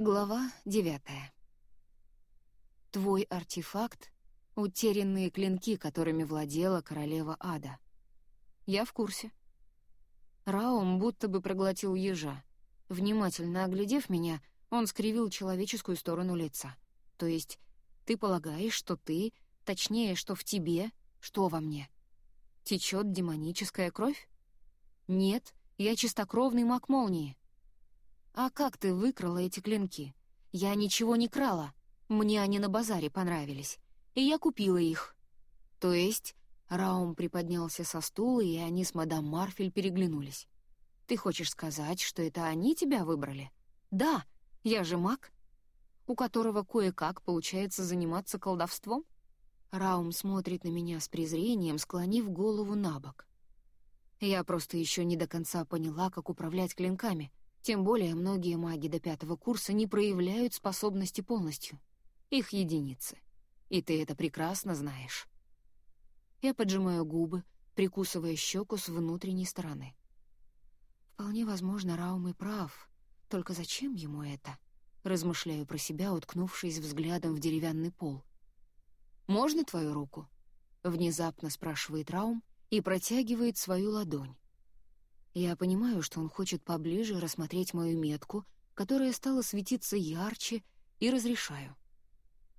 Глава девятая. Твой артефакт — утерянные клинки, которыми владела королева ада. Я в курсе. Раум будто бы проглотил ежа. Внимательно оглядев меня, он скривил человеческую сторону лица. То есть ты полагаешь, что ты, точнее, что в тебе, что во мне? Течет демоническая кровь? Нет, я чистокровный маг молнии. «А как ты выкрала эти клинки? Я ничего не крала. Мне они на базаре понравились. И я купила их». «То есть...» Раум приподнялся со стула, и они с мадам Марфель переглянулись. «Ты хочешь сказать, что это они тебя выбрали?» «Да, я же маг, у которого кое-как получается заниматься колдовством?» Раум смотрит на меня с презрением, склонив голову на бок. Я просто еще не до конца поняла, как управлять клинками, тем более многие маги до пятого курса не проявляют способности полностью. Их единицы. И ты это прекрасно знаешь. Я поджимаю губы, прикусывая щеку с внутренней стороны. Вполне возможно, Раум и прав. Только зачем ему это? Размышляю про себя, уткнувшись взглядом в деревянный пол. «Можно твою руку?» Внезапно спрашивает Раум и протягивает свою ладонь. Я понимаю, что он хочет поближе рассмотреть мою метку, которая стала светиться ярче, и разрешаю.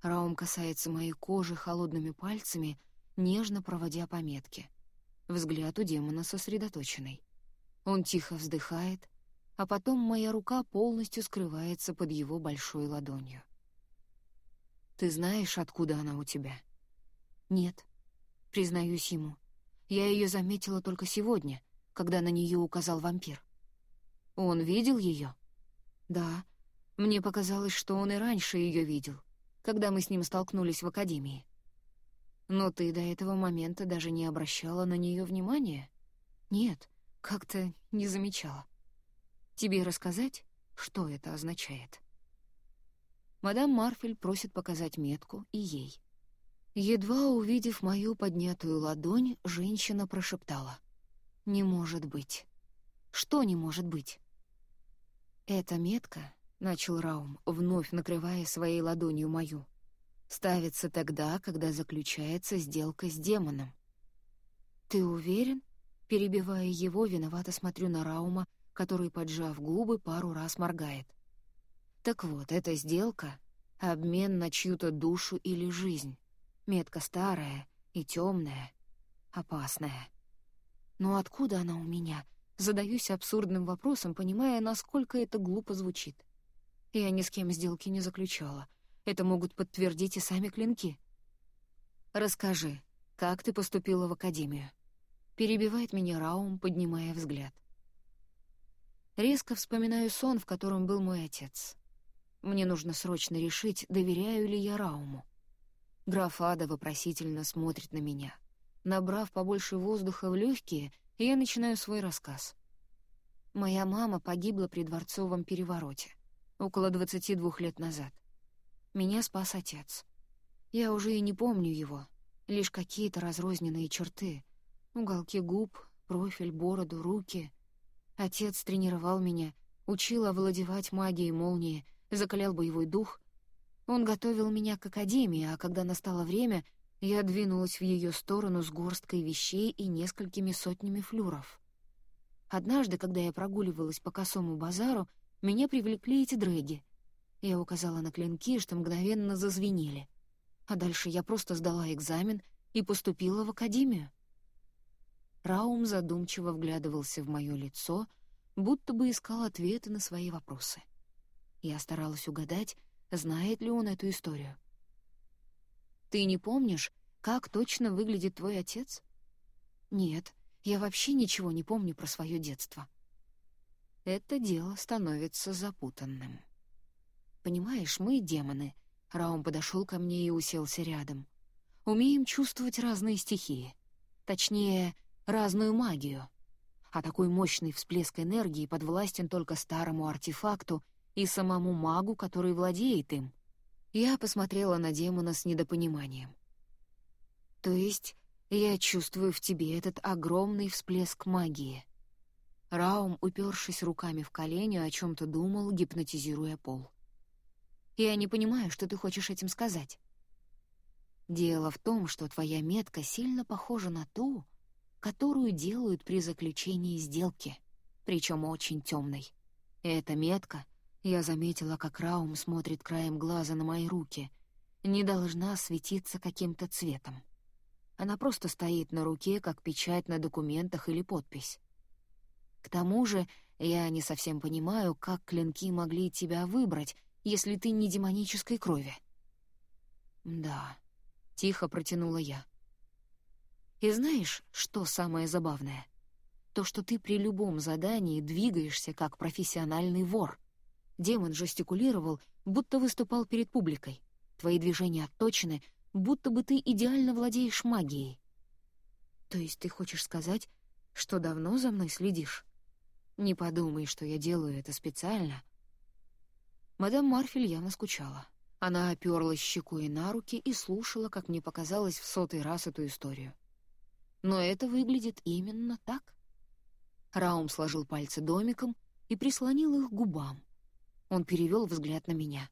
Раум касается моей кожи холодными пальцами, нежно проводя по метке. Взгляд у демона сосредоточенный. Он тихо вздыхает, а потом моя рука полностью скрывается под его большой ладонью. «Ты знаешь, откуда она у тебя?» «Нет», — признаюсь ему. «Я ее заметила только сегодня, когда на нее указал вампир. Он видел ее? Да. Мне показалось, что он и раньше ее видел, когда мы с ним столкнулись в академии. Но ты до этого момента даже не обращала на нее внимания? Нет, как-то не замечала. Тебе рассказать, что это означает? Мадам Марфель просит показать метку и ей. Едва увидев мою поднятую ладонь, женщина прошептала. «Не может быть». «Что не может быть?» «Эта метка», — начал Раум, вновь накрывая своей ладонью мою, «ставится тогда, когда заключается сделка с демоном». «Ты уверен?» Перебивая его, виновато смотрю на Раума, который, поджав губы, пару раз моргает. «Так вот, эта сделка — обмен на чью-то душу или жизнь. Метка старая и темная, опасная. Но откуда она у меня? Задаюсь абсурдным вопросом, понимая, насколько это глупо звучит. Я ни с кем сделки не заключала. Это могут подтвердить и сами клинки. «Расскажи, как ты поступила в академию?» Перебивает меня Раум, поднимая взгляд. Резко вспоминаю сон, в котором был мой отец. Мне нужно срочно решить, доверяю ли я Рауму. Граф Ада вопросительно смотрит на меня. Набрав побольше воздуха в легкие, я начинаю свой рассказ. Моя мама погибла при дворцовом перевороте, около 22 лет назад. Меня спас отец. Я уже и не помню его, лишь какие-то разрозненные черты. Уголки губ, профиль, бороду, руки. Отец тренировал меня, учил овладевать магией молнии, закалял боевой дух. Он готовил меня к академии, а когда настало время — я двинулась в ее сторону с горсткой вещей и несколькими сотнями флюров. Однажды, когда я прогуливалась по косому базару, меня привлекли эти дрэги. Я указала на клинки, что мгновенно зазвенели. А дальше я просто сдала экзамен и поступила в академию. Раум задумчиво вглядывался в мое лицо, будто бы искал ответы на свои вопросы. Я старалась угадать, знает ли он эту историю. Ты не помнишь, как точно выглядит твой отец? Нет, я вообще ничего не помню про свое детство. Это дело становится запутанным. Понимаешь, мы демоны. Раум подошел ко мне и уселся рядом. Умеем чувствовать разные стихии. Точнее, разную магию. А такой мощный всплеск энергии подвластен только старому артефакту и самому магу, который владеет им. Я посмотрела на демона с недопониманием. «То есть я чувствую в тебе этот огромный всплеск магии?» Раум, упершись руками в колени, о чем то думал, гипнотизируя пол. Я не понимаю, что ты хочешь этим сказать. Дело в том, что твоя метка сильно похожа на ту, которую делают при заключении сделки, причем очень темной. Эта метка, я заметила, как Раум смотрит краем глаза на мои руки, не должна светиться каким-то цветом. Она просто стоит на руке, как печать на документах или подпись. К тому же я не совсем понимаю, как клинки могли тебя выбрать, если ты не демонической крови. Да, — тихо протянула я. И знаешь, что самое забавное? То, что ты при любом задании двигаешься как профессиональный вор. Демон жестикулировал, будто выступал перед публикой. Твои движения отточены, будто бы ты идеально владеешь магией. То есть ты хочешь сказать, что давно за мной следишь? Не подумай, что я делаю это специально. Мадам Марфель явно скучала. Она оперлась щекой на руки и слушала, как мне показалось, в сотый раз эту историю. Но это выглядит именно так. Раум сложил пальцы домиком и прислонил их к губам. Он перевел взгляд на меня.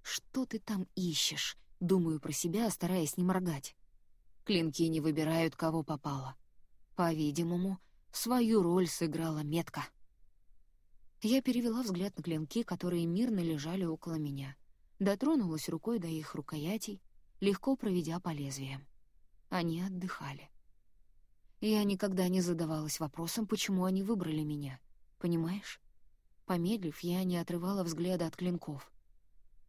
«Что ты там ищешь?» — думаю про себя, стараясь не моргать. Клинки не выбирают, кого попало. По-видимому, свою роль сыграла метка. Я перевела взгляд на клинки, которые мирно лежали около меня — дотронулась рукой до их рукоятей, легко проведя по лезвиям. Они отдыхали. Я никогда не задавалась вопросом, почему они выбрали меня, понимаешь? Помедлив, я не отрывала взгляда от клинков.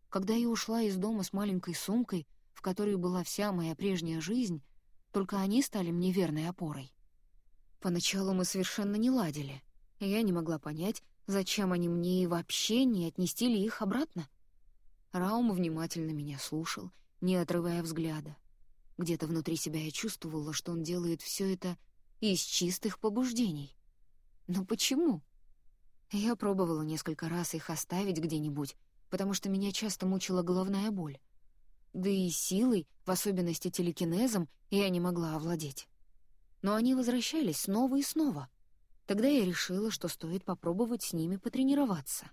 Когда я ушла из дома с маленькой сумкой, в которой была вся моя прежняя жизнь, только они стали мне верной опорой. Поначалу мы совершенно не ладили. Я не могла понять, зачем они мне и вообще не отнести ли их обратно. Раум внимательно меня слушал, не отрывая взгляда. Где-то внутри себя я чувствовала, что он делает все это из чистых побуждений. Но почему? Я пробовала несколько раз их оставить где-нибудь, потому что меня часто мучила головная боль. Да и силой, в особенности телекинезом, я не могла овладеть. Но они возвращались снова и снова. Тогда я решила, что стоит попробовать с ними потренироваться.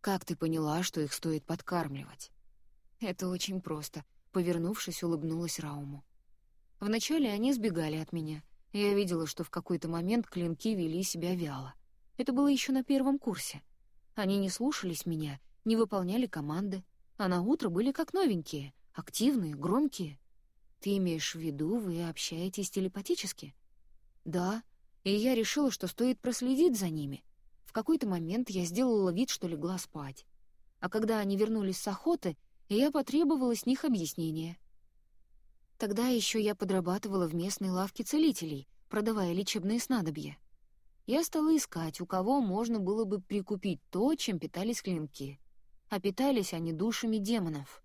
«Как ты поняла, что их стоит подкармливать?» «Это очень просто», — повернувшись, улыбнулась Рауму. Вначале они сбегали от меня. Я видела, что в какой-то момент клинки вели себя вяло. Это было еще на первом курсе. Они не слушались меня, не выполняли команды, а на утро были как новенькие, активные, громкие. Ты имеешь в виду, вы общаетесь телепатически? Да, и я решила, что стоит проследить за ними — какой-то момент я сделала вид, что легла спать. А когда они вернулись с охоты, я потребовала с них объяснения. Тогда еще я подрабатывала в местной лавке целителей, продавая лечебные снадобья. Я стала искать, у кого можно было бы прикупить то, чем питались клинки. А питались они душами демонов.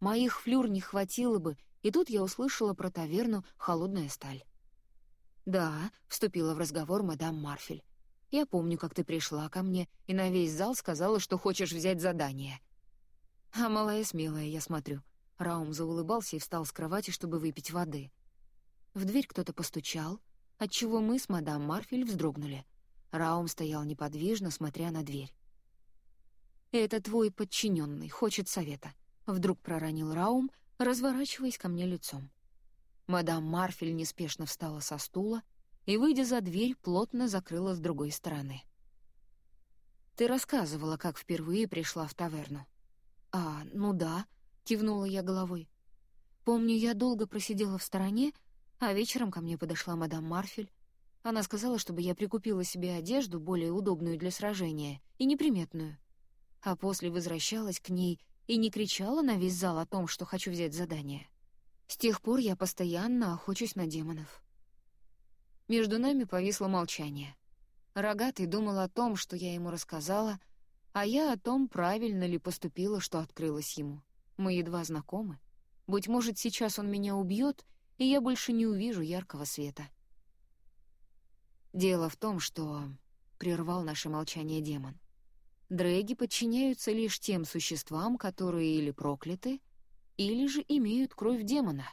Моих флюр не хватило бы, и тут я услышала про таверну «Холодная сталь». «Да», — вступила в разговор мадам Марфель. Я помню, как ты пришла ко мне и на весь зал сказала, что хочешь взять задание. А малая смелая, я смотрю. Раум заулыбался и встал с кровати, чтобы выпить воды. В дверь кто-то постучал, отчего мы с мадам Марфель вздрогнули. Раум стоял неподвижно, смотря на дверь. «Это твой подчиненный, хочет совета», — вдруг проронил Раум, разворачиваясь ко мне лицом. Мадам Марфель неспешно встала со стула и, выйдя за дверь, плотно закрыла с другой стороны. «Ты рассказывала, как впервые пришла в таверну». «А, ну да», — кивнула я головой. «Помню, я долго просидела в стороне, а вечером ко мне подошла мадам Марфель. Она сказала, чтобы я прикупила себе одежду, более удобную для сражения, и неприметную. А после возвращалась к ней и не кричала на весь зал о том, что хочу взять задание. С тех пор я постоянно охочусь на демонов. Между нами повисло молчание. Рогатый думал о том, что я ему рассказала, а я о том, правильно ли поступила, что открылась ему. Мы едва знакомы. Быть может, сейчас он меня убьет, и я больше не увижу яркого света. Дело в том, что... — прервал наше молчание демон. Дрэги подчиняются лишь тем существам, которые или прокляты, или же имеют кровь демона.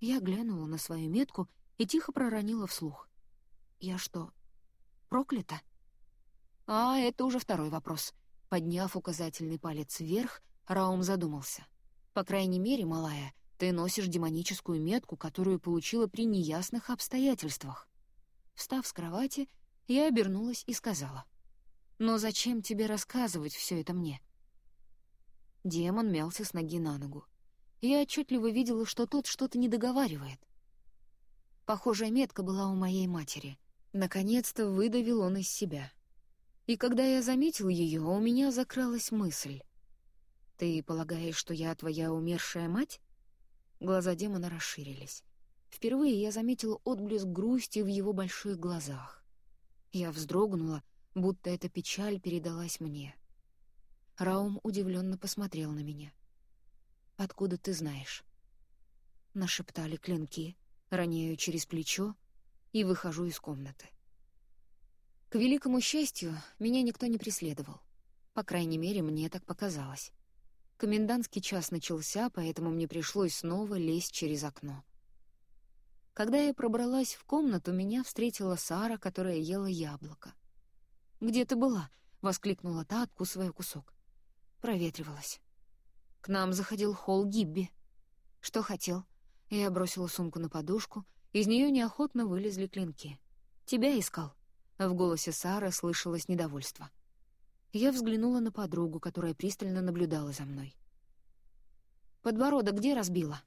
Я глянула на свою метку — и тихо проронила вслух. «Я что, проклята?» «А, это уже второй вопрос», — Подняв указательный палец вверх, Раум задумался. «По крайней мере, малая, ты носишь демоническую метку, которую получила при неясных обстоятельствах». Встав с кровати, я обернулась и сказала. «Но зачем тебе рассказывать все это мне?» Демон мялся с ноги на ногу. Я отчетливо видела, что тот что-то не договаривает. Похожая метка была у моей матери. Наконец-то выдавил он из себя. И когда я заметил ее, у меня закралась мысль. «Ты полагаешь, что я твоя умершая мать?» Глаза демона расширились. Впервые я заметила отблеск грусти в его больших глазах. Я вздрогнула, будто эта печаль передалась мне. Раум удивленно посмотрел на меня. «Откуда ты знаешь?» Нашептали клинки, роняю через плечо и выхожу из комнаты. К великому счастью, меня никто не преследовал. По крайней мере, мне так показалось. Комендантский час начался, поэтому мне пришлось снова лезть через окно. Когда я пробралась в комнату, меня встретила Сара, которая ела яблоко. «Где ты была?» — воскликнула та, откусывая кусок. Проветривалась. К нам заходил Холл Гибби. Что хотел? Я бросила сумку на подушку, из нее неохотно вылезли клинки. «Тебя искал?» В голосе Сары слышалось недовольство. Я взглянула на подругу, которая пристально наблюдала за мной. «Подбородок где разбила?»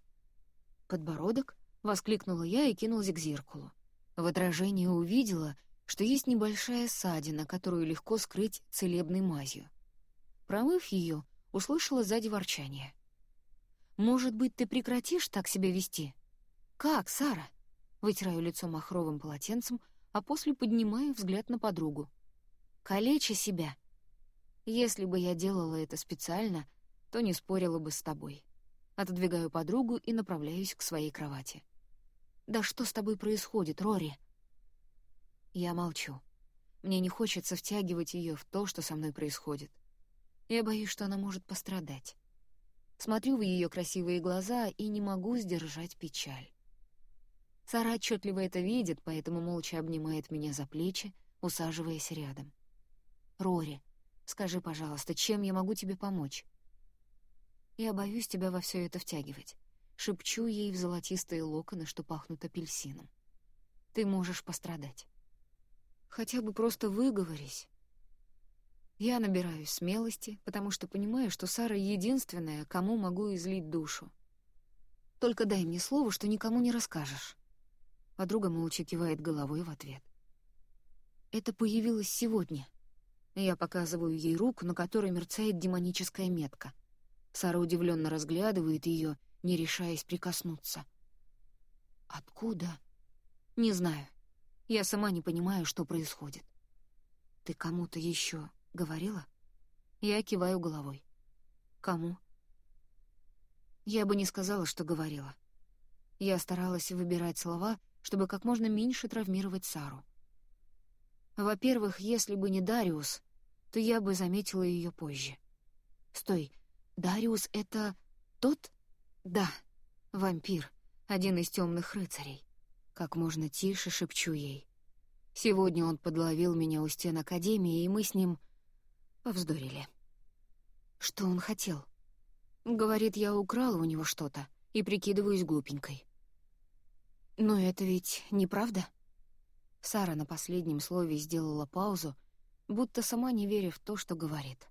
«Подбородок?» — воскликнула я и кинулась к зеркалу. В отражении увидела, что есть небольшая ссадина, которую легко скрыть целебной мазью. Промыв ее, услышала сзади ворчание. «Может быть, ты прекратишь так себя вести?» «Как, Сара?» Вытираю лицо махровым полотенцем, а после поднимаю взгляд на подругу. «Калеча себя!» «Если бы я делала это специально, то не спорила бы с тобой». Отодвигаю подругу и направляюсь к своей кровати. «Да что с тобой происходит, Рори?» Я молчу. Мне не хочется втягивать ее в то, что со мной происходит. Я боюсь, что она может пострадать. Смотрю в ее красивые глаза и не могу сдержать печаль. Сара отчетливо это видит, поэтому молча обнимает меня за плечи, усаживаясь рядом. «Рори, скажи, пожалуйста, чем я могу тебе помочь?» Я боюсь тебя во все это втягивать. Шепчу ей в золотистые локоны, что пахнут апельсином. Ты можешь пострадать. Хотя бы просто выговорись. Я набираюсь смелости, потому что понимаю, что Сара единственная, кому могу излить душу. Только дай мне слово, что никому не расскажешь. Подруга молча кивает головой в ответ. Это появилось сегодня. Я показываю ей руку, на которой мерцает демоническая метка — Сара удивленно разглядывает ее, не решаясь прикоснуться. «Откуда?» «Не знаю. Я сама не понимаю, что происходит». «Ты кому-то еще говорила?» Я киваю головой. «Кому?» Я бы не сказала, что говорила. Я старалась выбирать слова, чтобы как можно меньше травмировать Сару. Во-первых, если бы не Дариус, то я бы заметила ее позже. «Стой, Дариус — это тот? Да, вампир, один из темных рыцарей. Как можно тише шепчу ей. Сегодня он подловил меня у стен Академии, и мы с ним повздорили. Что он хотел? Говорит, я украла у него что-то и прикидываюсь глупенькой. Но это ведь неправда? Сара на последнем слове сделала паузу, будто сама не веря в то, что говорит.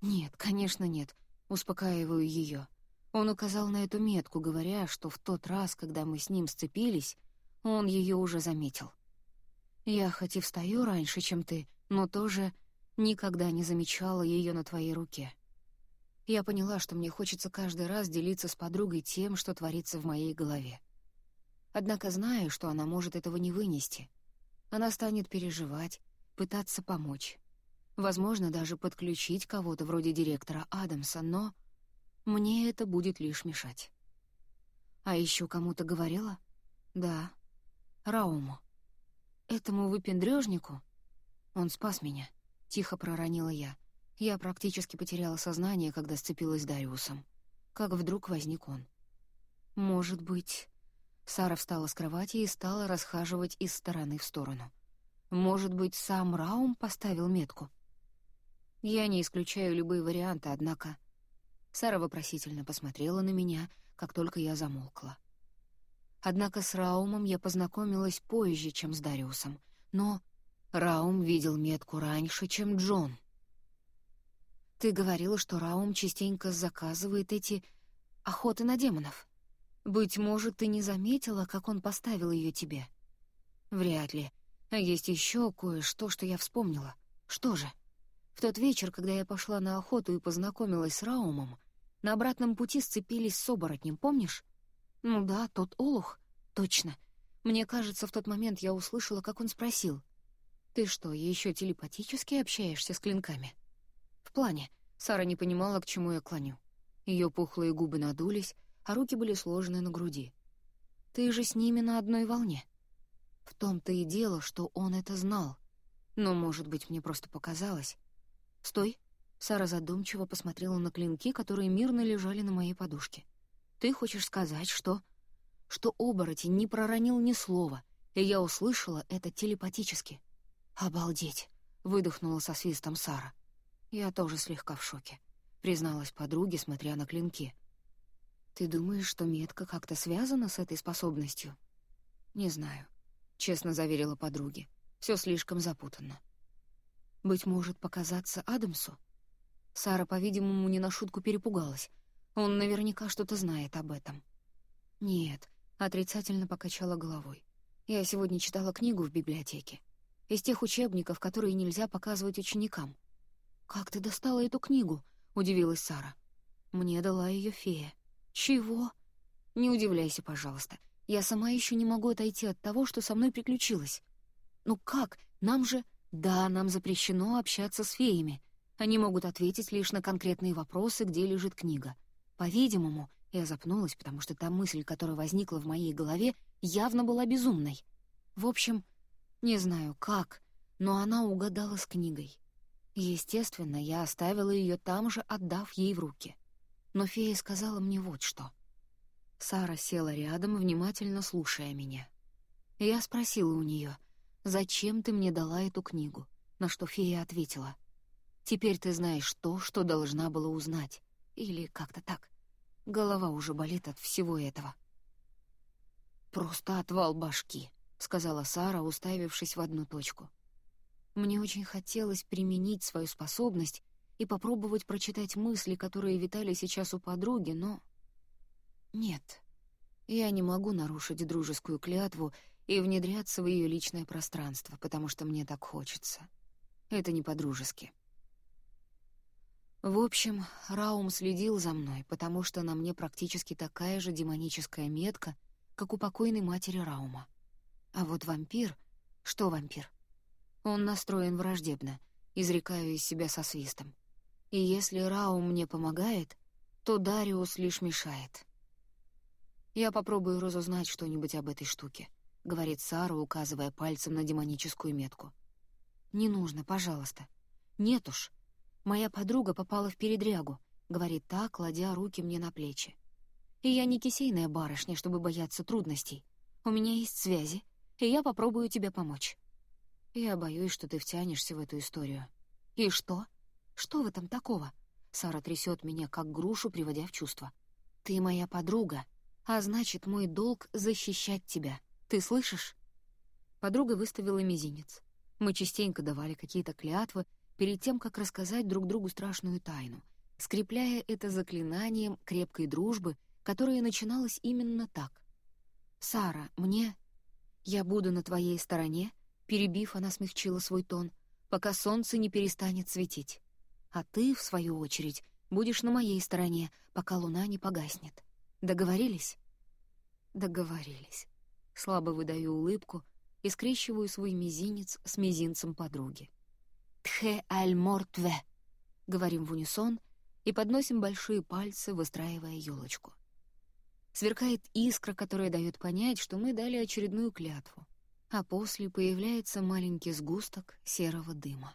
«Нет, конечно, нет», — успокаиваю ее. Он указал на эту метку, говоря, что в тот раз, когда мы с ним сцепились, он ее уже заметил. Я хоть и встаю раньше, чем ты, но тоже никогда не замечала ее на твоей руке. Я поняла, что мне хочется каждый раз делиться с подругой тем, что творится в моей голове. Однако знаю, что она может этого не вынести. Она станет переживать, пытаться помочь возможно, даже подключить кого-то вроде директора Адамса, но мне это будет лишь мешать. А еще кому-то говорила? Да, Рауму. Этому выпендрёжнику? Он спас меня, тихо проронила я. Я практически потеряла сознание, когда сцепилась с Дариусом. Как вдруг возник он. Может быть... Сара встала с кровати и стала расхаживать из стороны в сторону. Может быть, сам Раум поставил метку? Я не исключаю любые варианты, однако... Сара вопросительно посмотрела на меня, как только я замолкла. Однако с Раумом я познакомилась позже, чем с Дариусом. Но Раум видел метку раньше, чем Джон. Ты говорила, что Раум частенько заказывает эти охоты на демонов. Быть может, ты не заметила, как он поставил ее тебе? Вряд ли. Есть еще кое-что, что я вспомнила. Что же? В тот вечер, когда я пошла на охоту и познакомилась с Раумом, на обратном пути сцепились с оборотнем, помнишь? Ну да, тот олух. Точно. Мне кажется, в тот момент я услышала, как он спросил. «Ты что, еще телепатически общаешься с клинками?» В плане. Сара не понимала, к чему я клоню. Ее пухлые губы надулись, а руки были сложены на груди. «Ты же с ними на одной волне». В том-то и дело, что он это знал. Но, может быть, мне просто показалось. «Стой!» — Сара задумчиво посмотрела на клинки, которые мирно лежали на моей подушке. «Ты хочешь сказать, что...» Что оборотень не проронил ни слова, и я услышала это телепатически. «Обалдеть!» — выдохнула со свистом Сара. Я тоже слегка в шоке, призналась подруге, смотря на клинки. «Ты думаешь, что метка как-то связана с этой способностью?» «Не знаю», — честно заверила подруге. Все слишком запутанно. Быть может, показаться Адамсу? Сара, по-видимому, не на шутку перепугалась. Он наверняка что-то знает об этом. «Нет», — отрицательно покачала головой. «Я сегодня читала книгу в библиотеке. Из тех учебников, которые нельзя показывать ученикам. «Как ты достала эту книгу?» — удивилась Сара. «Мне дала ее фея». «Чего?» «Не удивляйся, пожалуйста. Я сама еще не могу отойти от того, что со мной приключилось». «Ну как? Нам же...» «Да, нам запрещено общаться с феями. Они могут ответить лишь на конкретные вопросы, где лежит книга. По-видимому, я запнулась, потому что та мысль, которая возникла в моей голове, явно была безумной. В общем, не знаю как, но она угадала с книгой. Естественно, я оставила ее там же, отдав ей в руки. Но фея сказала мне вот что. Сара села рядом, внимательно слушая меня. Я спросила у нее, «Зачем ты мне дала эту книгу?» На что фея ответила, «Теперь ты знаешь то, что должна была узнать». Или как-то так. Голова уже болит от всего этого. «Просто отвал башки», — сказала Сара, уставившись в одну точку. Мне очень хотелось применить свою способность и попробовать прочитать мысли, которые витали сейчас у подруги, но... Нет, я не могу нарушить дружескую клятву и внедряться в ее личное пространство, потому что мне так хочется. Это не по-дружески. В общем, Раум следил за мной, потому что на мне практически такая же демоническая метка, как у покойной матери Раума. А вот вампир... Что вампир? Он настроен враждебно, изрекаю из себя со свистом. И если Рау мне помогает, то Дариус лишь мешает. «Я попробую разузнать что-нибудь об этой штуке», — говорит Сара, указывая пальцем на демоническую метку. «Не нужно, пожалуйста». «Нет уж. Моя подруга попала в передрягу», — говорит та, кладя руки мне на плечи. «И я не кисейная барышня, чтобы бояться трудностей. У меня есть связи, и я попробую тебе помочь». Я боюсь, что ты втянешься в эту историю. И что? Что в этом такого? Сара трясет меня, как грушу, приводя в чувство. Ты моя подруга, а значит, мой долг — защищать тебя. Ты слышишь? Подруга выставила мизинец. Мы частенько давали какие-то клятвы перед тем, как рассказать друг другу страшную тайну, скрепляя это заклинанием крепкой дружбы, которая начиналась именно так. «Сара, мне... Я буду на твоей стороне, Перебив, она смягчила свой тон, пока солнце не перестанет светить. А ты, в свою очередь, будешь на моей стороне, пока луна не погаснет. Договорились? Договорились. Слабо выдаю улыбку и скрещиваю свой мизинец с мизинцем подруги. «Тхе аль мортве», — говорим в унисон и подносим большие пальцы, выстраивая елочку. Сверкает искра, которая дает понять, что мы дали очередную клятву а после появляется маленький сгусток серого дыма.